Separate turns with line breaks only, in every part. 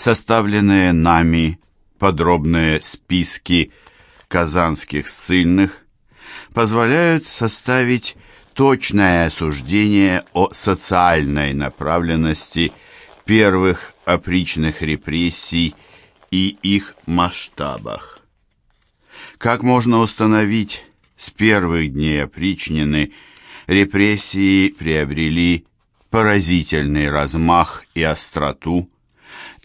составленные нами подробные списки казанских ссыльных позволяют составить точное суждение о социальной направленности первых опричных репрессий и их масштабах. Как можно установить, с первых дней опричнины репрессии приобрели поразительный размах и остроту.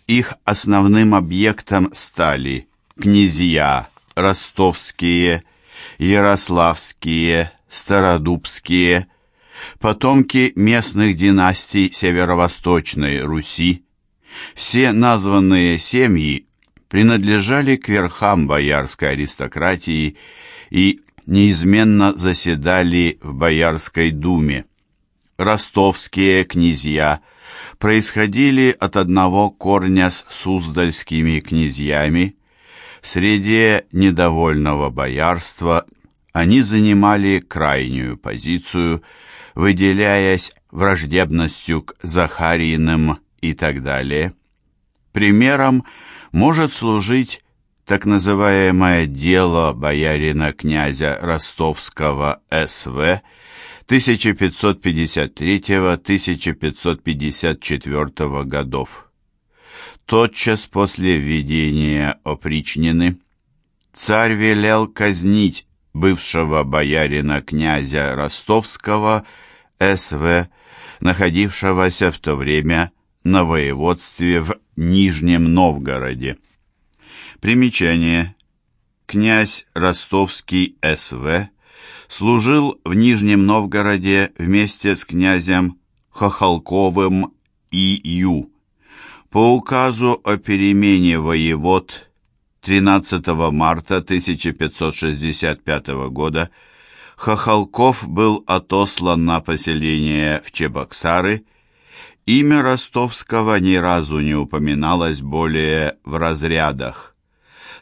Их основным объектом стали князья ростовские, ярославские, стародубские, потомки местных династий Северо-Восточной Руси. Все названные семьи принадлежали к верхам боярской аристократии и неизменно заседали в Боярской думе. Ростовские князья происходили от одного корня с суздальскими князьями. В среде недовольного боярства они занимали крайнюю позицию, выделяясь враждебностью к Захариным и так далее. Примером может служить так называемое дело боярина князя Ростовского С.В. 1553-1554 годов. Тотчас после введения опричнины царь велел казнить бывшего боярина князя Ростовского С.В., находившегося в то время на воеводстве в Нижнем Новгороде. Примечание. Князь Ростовский С.В. служил в Нижнем Новгороде вместе с князем Хохолковым И.Ю. По указу о перемене воевод 13 марта 1565 года Хохолков был отослан на поселение в Чебоксары. Имя Ростовского ни разу не упоминалось более в разрядах.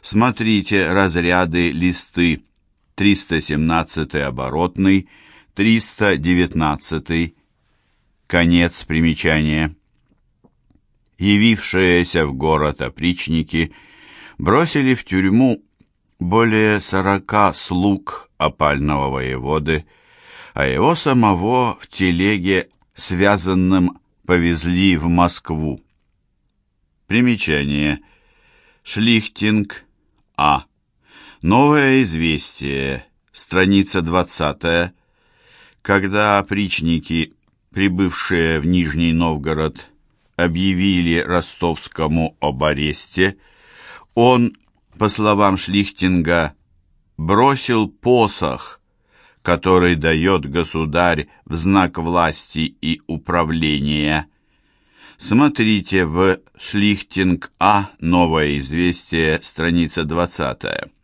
Смотрите разряды листы 317 оборотный, 319 конец примечания. Явившиеся в город опричники – бросили в тюрьму более сорока слуг опального воеводы, а его самого в телеге связанным повезли в Москву. Примечание. Шлихтинг А. Новое известие. Страница 20. Когда опричники, прибывшие в Нижний Новгород, объявили ростовскому об аресте, он, по словам Шлихтинга, бросил посох, который дает государь в знак власти и управления. Смотрите в Шлихтинг А. Новое известие, страница 20.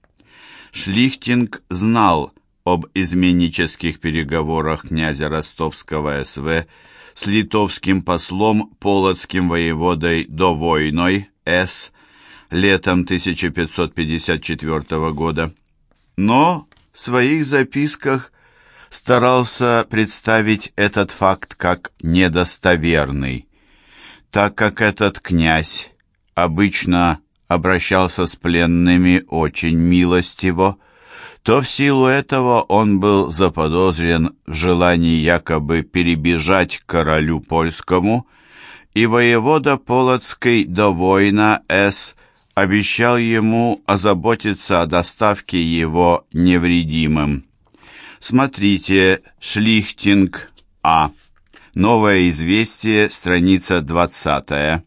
Шлихтинг знал об изменнических переговорах князя Ростовского СВ с литовским послом Полоцким воеводой Довойной С летом 1554 года, но в своих записках старался представить этот факт как недостоверный, так как этот князь обычно обращался с пленными очень милостиво, то в силу этого он был заподозрен в желании якобы перебежать к королю польскому, и воевода Полоцкий до воина С обещал ему озаботиться о доставке его невредимым. Смотрите Шлихтинг А. Новое известие, страница 20.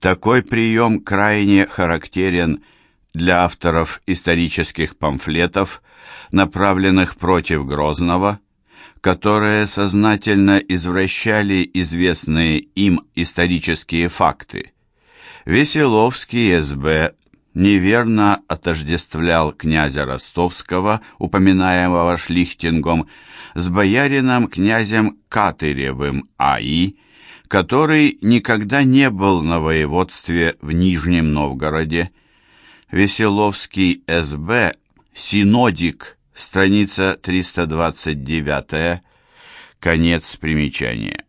Такой прием крайне характерен для авторов исторических памфлетов, направленных против Грозного, которые сознательно извращали известные им исторические факты – Веселовский СБ неверно отождествлял князя Ростовского, упоминаемого Шлихтингом, с боярином князем Катыревым А.И., который никогда не был на воеводстве в Нижнем Новгороде. Веселовский СБ, Синодик, страница 329, конец примечания.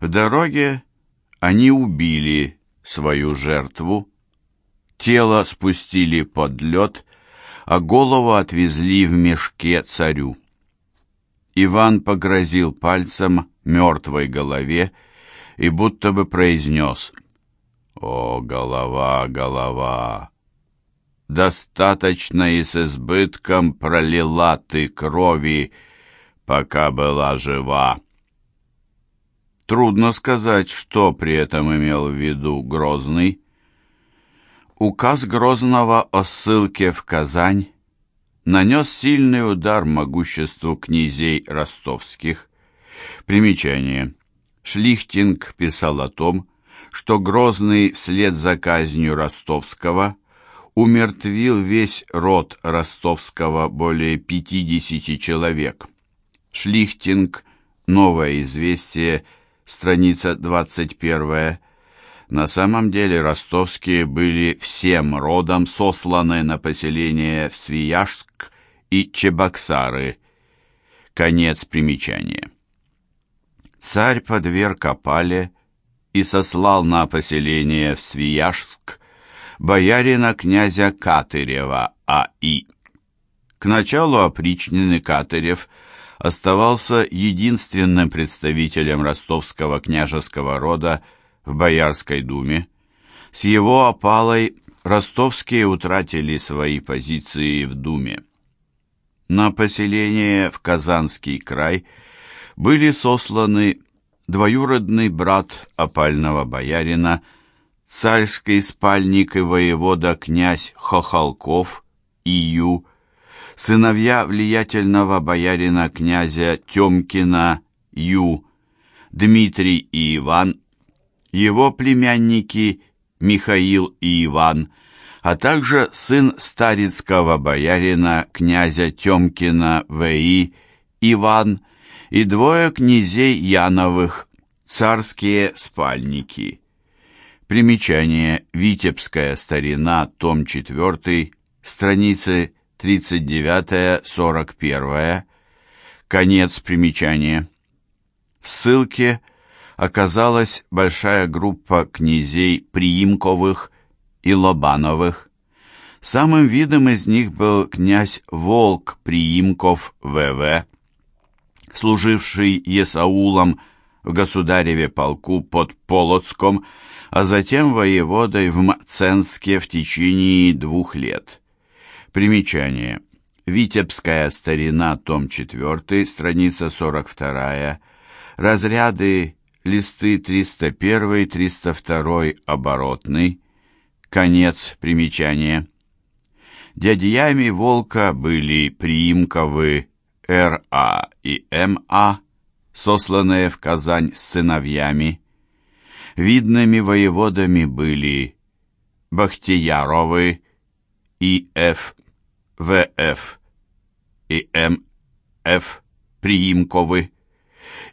В дороге они убили свою жертву, тело спустили под лед, а голову отвезли в мешке царю. Иван погрозил пальцем мертвой голове и будто бы произнес «О, голова, голова! Достаточно и с избытком пролила ты крови, пока была жива». Трудно сказать, что при этом имел в виду Грозный. Указ Грозного о ссылке в Казань нанес сильный удар могуществу князей ростовских. Примечание. Шлихтинг писал о том, что Грозный вслед за казнью Ростовского умертвил весь род Ростовского более 50 человек. Шлихтинг, новое известие, страница 21 на самом деле ростовские были всем родом сосланы на поселение в Свияжск и Чебоксары. Конец примечания. Царь подверг опале и сослал на поселение в Свияжск боярина князя Катырева А.И. К началу опричнины Катырев оставался единственным представителем ростовского княжеского рода в Боярской думе. С его опалой ростовские утратили свои позиции в думе. На поселение в Казанский край были сосланы двоюродный брат опального боярина, царский спальник и воевода князь Хохолков, Ию, сыновья влиятельного боярина князя Темкина, Ю, Дмитрий и Иван, его племянники Михаил и Иван, а также сын старицкого боярина князя Темкина В.И. Иван и двое князей Яновых, царские спальники. Примечание «Витебская старина», том 4, страницы 39-41, конец примечания. В ссылке – оказалась большая группа князей Приимковых и Лобановых. Самым видом из них был князь Волк Приимков В.В., служивший Есаулом в государеве полку под Полоцком, а затем воеводой в Мценске в течение двух лет. Примечание. Витебская старина, том 4, страница 42, разряды листы 301-302 оборотный, конец примечания. Дядьями Волка были Приимковы Р.А. и М.А., сосланные в Казань с сыновьями. Видными воеводами были Бахтияровы и Ф. В.Ф. и М.Ф. Приимковы.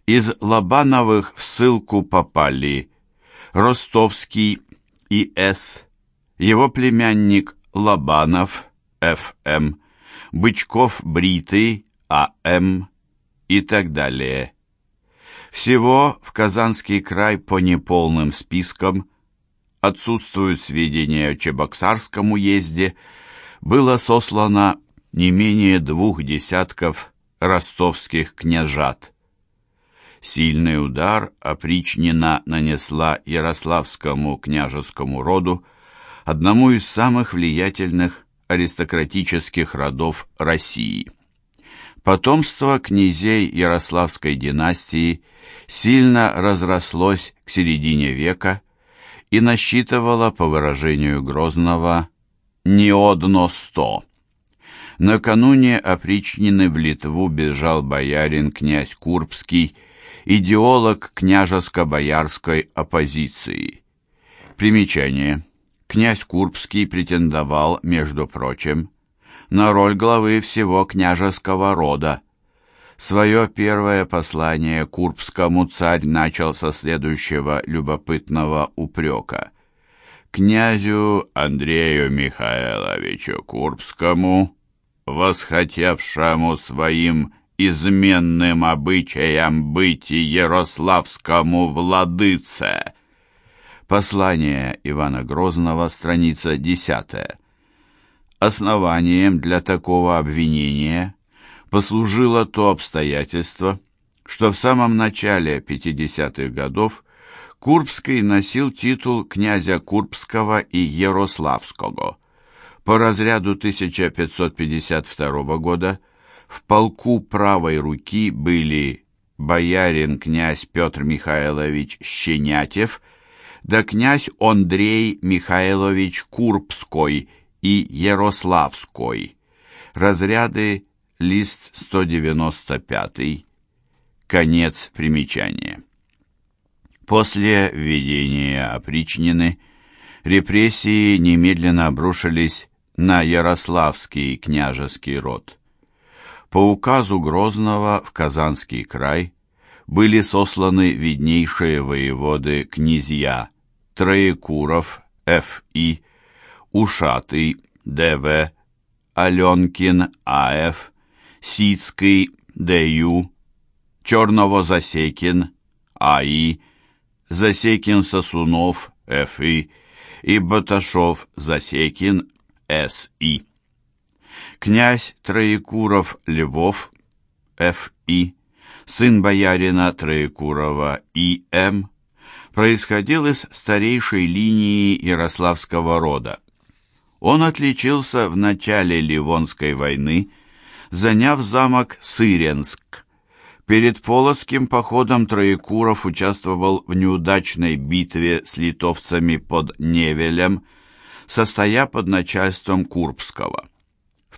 Из Лобановых в ссылку попали Ростовский И.С., его племянник Лобанов Ф.М., Бычков Бритый А.М. и так далее. Всего в Казанский край по неполным спискам отсутствуют сведения о Чебоксарском уезде, было сослано не менее двух десятков ростовских княжат. Сильный удар опричнина нанесла Ярославскому княжескому роду, одному из самых влиятельных аристократических родов России. Потомство князей Ярославской династии сильно разрослось к середине века и насчитывало, по выражению Грозного, не одно сто. Накануне опричнины в Литву бежал боярин князь Курбский идеолог княжеско-боярской оппозиции. Примечание. Князь Курбский претендовал, между прочим, на роль главы всего княжеского рода. Свое первое послание Курбскому царь начал со следующего любопытного упрека. Князю Андрею Михайловичу Курбскому, восхотевшему своим изменным обычаям быть ярославскому владыце. Послание Ивана Грозного, страница 10. Основанием для такого обвинения послужило то обстоятельство, что в самом начале 50-х годов Курбский носил титул князя Курбского и Ярославского. По разряду 1552 года в полку правой руки были боярин князь Петр Михайлович Щенятев да князь Андрей Михайлович Курбской и Ярославской. Разряды лист 195, конец примечания. После введения опричнины репрессии немедленно обрушились на Ярославский княжеский род. По указу Грозного в Казанский край были сосланы виднейшие воеводы князья Троекуров, Ф.И., Ушатый, Д.В., Аленкин, А.Ф., Сицкий, Д.Ю., Черново-Засекин, А.И., Засекин-Сосунов, Ф.И. и Баташов-Засекин, С.И. Князь Троекуров Львов, Ф.И., сын боярина Троекурова И.М., происходил из старейшей линии Ярославского рода. Он отличился в начале Ливонской войны, заняв замок Сыренск, Перед Полоцким походом Троекуров участвовал в неудачной битве с литовцами под Невелем, состоя под начальством Курбского.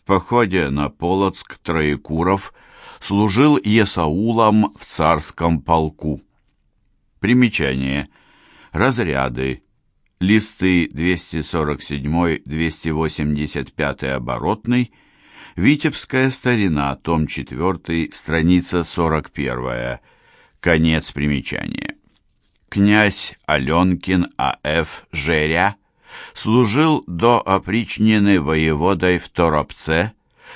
В походе на Полоцк Троекуров служил Есаулом в царском полку. Примечание. Разряды. Листы 247-285 оборотный – Витебская старина, том 4, страница 41. Конец примечания. Князь Аленкин А.Ф. Жеря служил до опричнины воеводой в Торопце,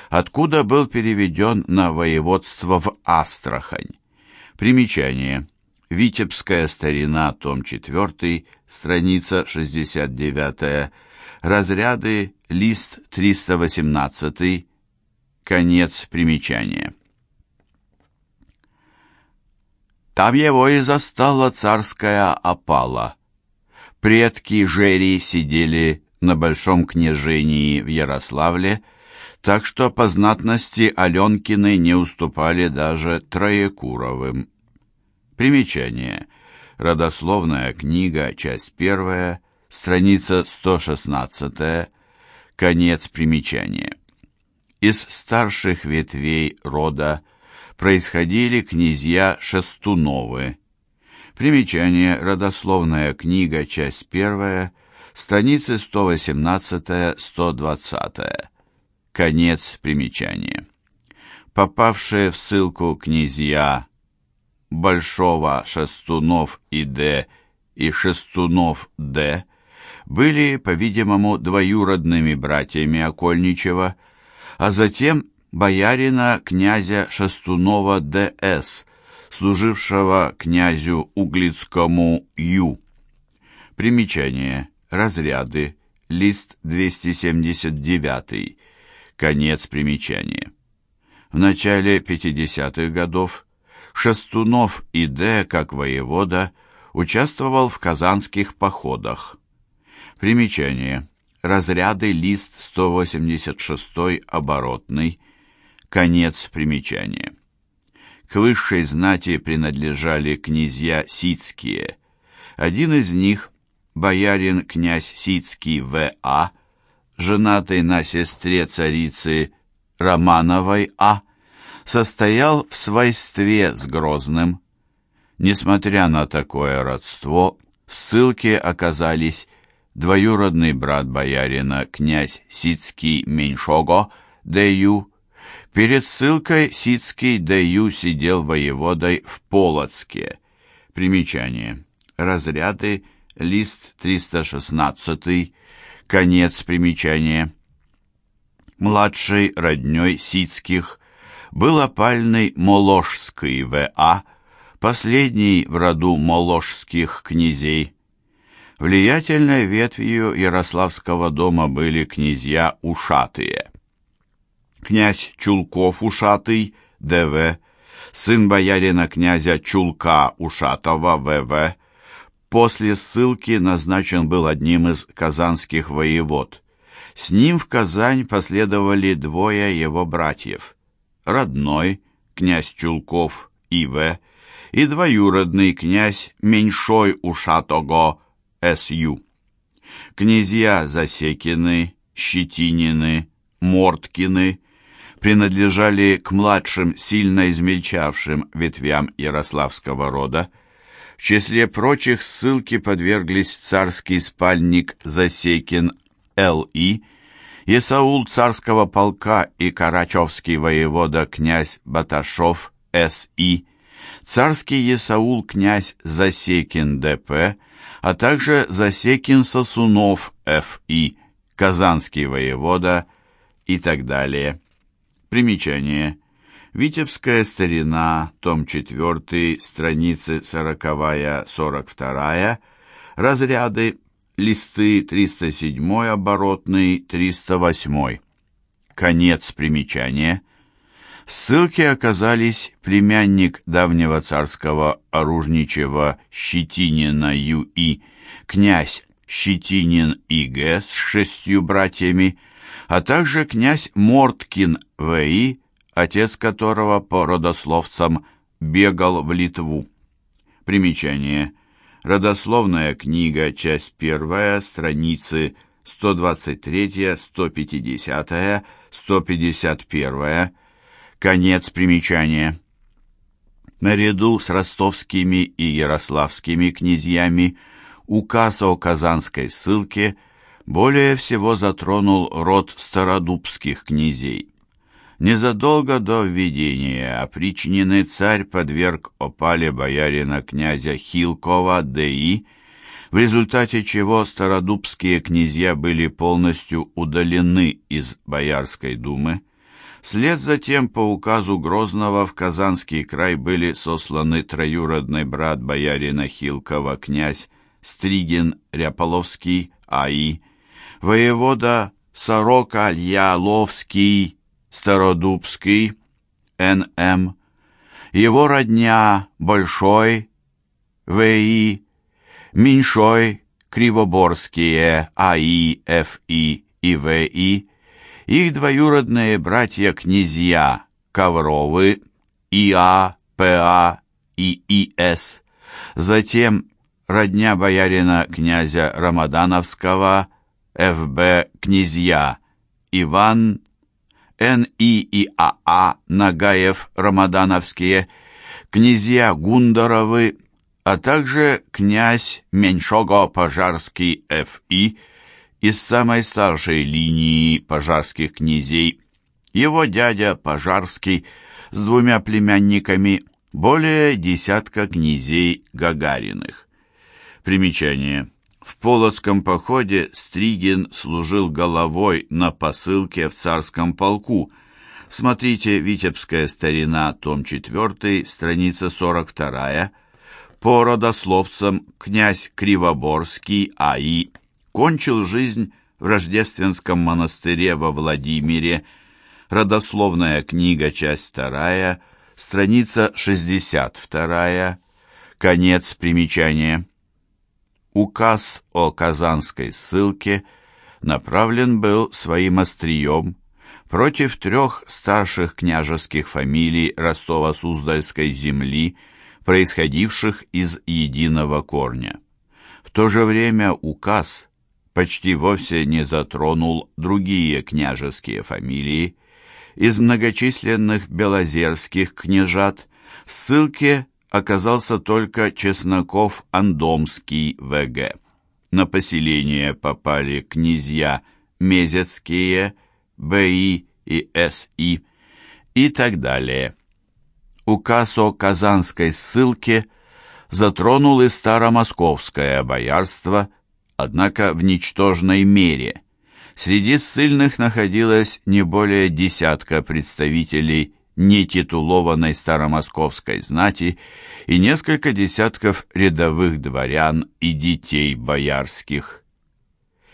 откуда был переведен на воеводство в Астрахань. Примечание. Витебская старина, том 4, страница 69, разряды, лист 318, Конец примечания. Там его и застала царская опала. Предки Жери сидели на большом княжении в Ярославле, так что по знатности Аленкины не уступали даже Троекуровым. Примечание. Родословная книга, часть первая, страница 116, конец примечания. Из старших ветвей рода происходили князья Шестуновы. Примечание, родословная книга, часть первая, страницы 118-120. Конец примечания. Попавшие в ссылку князья Большого Шестунов и Д и Шестунов Д были, по-видимому, двоюродными братьями Окольничева, а затем боярина князя Шестунова Д.С., служившего князю Углицкому Ю. Примечание. Разряды. Лист 279. Конец примечания. В начале 50-х годов Шестунов и Д. как воевода участвовал в казанских походах. Примечание разряды лист 186 оборотный, конец примечания. К высшей знати принадлежали князья Сицкие. Один из них, боярин князь Сицкий В.А., женатый на сестре царицы Романовой А., состоял в свойстве с Грозным. Несмотря на такое родство, в ссылке оказались двоюродный брат боярина, князь Сицкий Меньшого, Д.Ю. Перед ссылкой Сицкий Д.Ю. сидел воеводой в Полоцке. Примечание. Разряды, лист 316, конец примечания. Младший родней Сицких был опальный Моложский В.А., последний в роду моложских князей. Влиятельной ветвью Ярославского дома были князья Ушатые. Князь Чулков Ушатый, Д.В., сын боярина князя Чулка Ушатова, В.В., после ссылки назначен был одним из казанских воевод. С ним в Казань последовали двое его братьев. Родной, князь Чулков, И.В., и двоюродный князь Меньшой Ушатого, С.Ю. Князья Засекины, Щетинины, Морткины принадлежали к младшим, сильно измельчавшим ветвям Ярославского рода. В числе прочих ссылки подверглись царский спальник Засекин Л.И., есаул царского полка и карачевский воевода князь Баташов С.И., царский есаул князь Засекин Д.П., а также Засекин Сосунов Ф.И., казанский воевода и так далее. Примечание. Витебская старина, том 4, страницы 40-42, разряды, листы 307 оборотный, 308. Конец примечания. Ссылки оказались племянник давнего царского оружничего Щетинина Ю.И., князь Щетинин И.Г. с шестью братьями, а также князь Морткин В.И., отец которого по родословцам бегал в Литву. Примечание. Родословная книга, часть первая, страницы 123, 150, 151, Конец примечания. Наряду с ростовскими и ярославскими князьями указ о казанской ссылке более всего затронул род стародубских князей. Незадолго до введения опричнины царь подверг опале боярина князя Хилкова Д.И., в результате чего стародубские князья были полностью удалены из Боярской думы. Вслед затем по указу Грозного в Казанский край были сосланы троюродный брат боярина Хилкова, князь Стригин Ряполовский А.И., воевода Сорока Льяловский, Стародубский, Н.М., его родня Большой, В.И., Меньшой, Кривоборские, А.И., Ф.И. и В.И., их двоюродные братья-князья Ковровы, И.А., П.А. и И.С., затем родня боярина князя Рамадановского, Ф.Б. князья Иван, Н.И. и А.А. Нагаев Рамадановские, князья Гундаровы, а также князь Меньшого-Пожарский Ф.И., из самой старшей линии пожарских князей, его дядя Пожарский с двумя племянниками, более десятка князей Гагариных. Примечание. В Полоцком походе Стригин служил головой на посылке в царском полку. Смотрите «Витебская старина», том 4, страница 42. По родословцам князь Кривоборский А.И кончил жизнь в Рождественском монастыре во Владимире, родословная книга, часть вторая, страница 62, конец примечания. Указ о казанской ссылке направлен был своим острием против трех старших княжеских фамилий Ростово-Суздальской земли, происходивших из единого корня. В то же время указ почти вовсе не затронул другие княжеские фамилии. Из многочисленных белозерских княжат в ссылке оказался только Чесноков-Андомский В.Г. На поселение попали князья Мезецкие, Б.И. и С.И. и так далее. Указ о казанской ссылке затронул и старомосковское боярство – однако в ничтожной мере. Среди ссыльных находилось не более десятка представителей нетитулованной старомосковской знати и несколько десятков рядовых дворян и детей боярских.